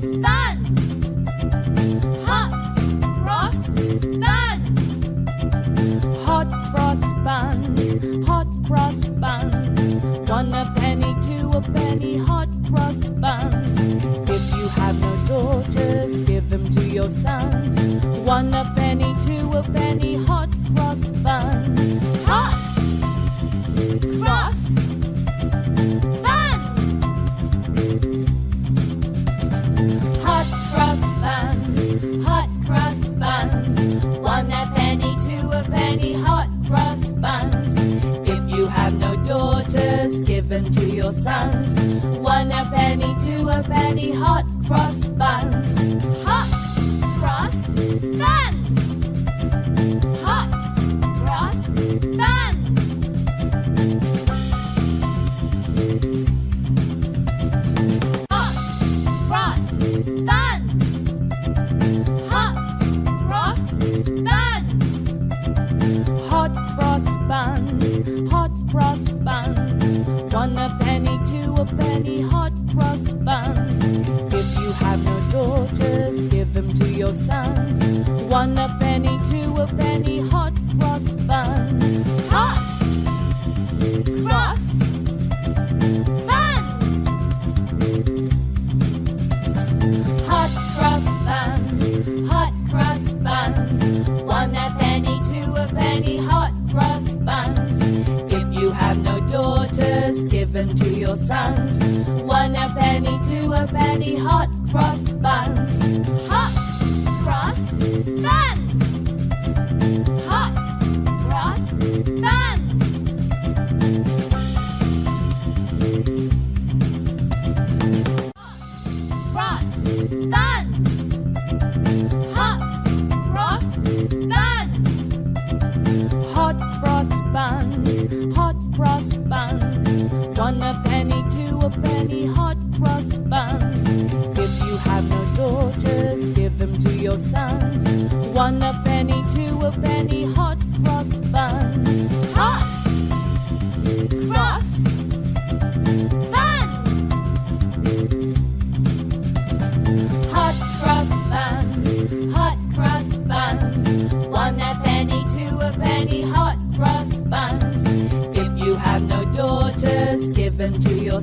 Bye. hot cross buns. If you have no daughters, give them to your sons. One a penny, two a penny, hot cross buns. One a penny, two a penny, hot cross buns. Hot cross buns. Hot cross buns. Hot cross buns.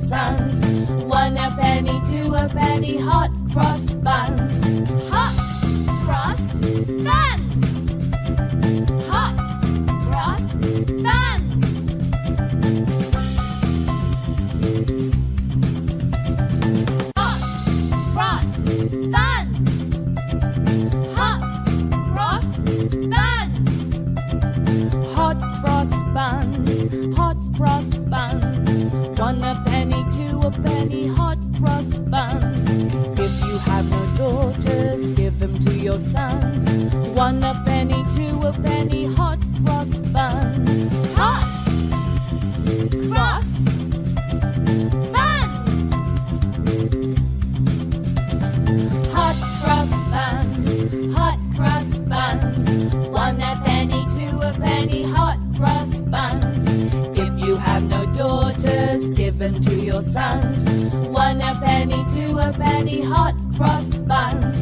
One a penny, two a penny, hot a penny hot cross buns. Hot cross buns. Hot cross buns. Hot cross buns. One a penny, two a penny, hot cross buns. If you have no daughters, give to your sons. One a penny, two a penny, hot cross buns.